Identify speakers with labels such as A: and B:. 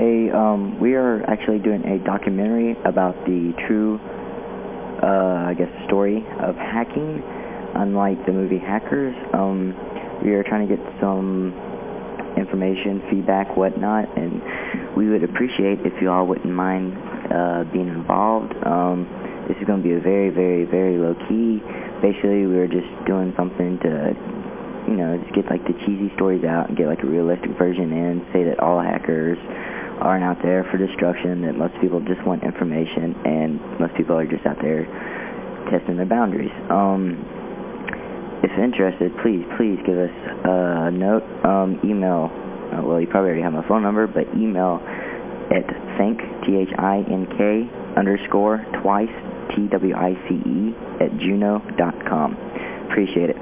A: Hey, um, we are actually doing a documentary about the true, uh, I guess, story of hacking. Unlike the movie Hackers, um, we are trying to get some information, feedback, whatnot, and we would appreciate if you all wouldn't mind uh, being involved. Um, this is going to be a very, very, very low key. Basically, we were just doing something to, you know, just get like the cheesy stories out and get like a realistic version in, say that all hackers aren't out there for destruction, that most people just want information, and most people are just out there testing their boundaries. Um, if interested, please, please give us a note, um, email, uh, well, you probably already have my phone number, but email at think, T-H-I-N-K, underscore, twice, T-W-I-C-E, at juno.com. Appreciate it.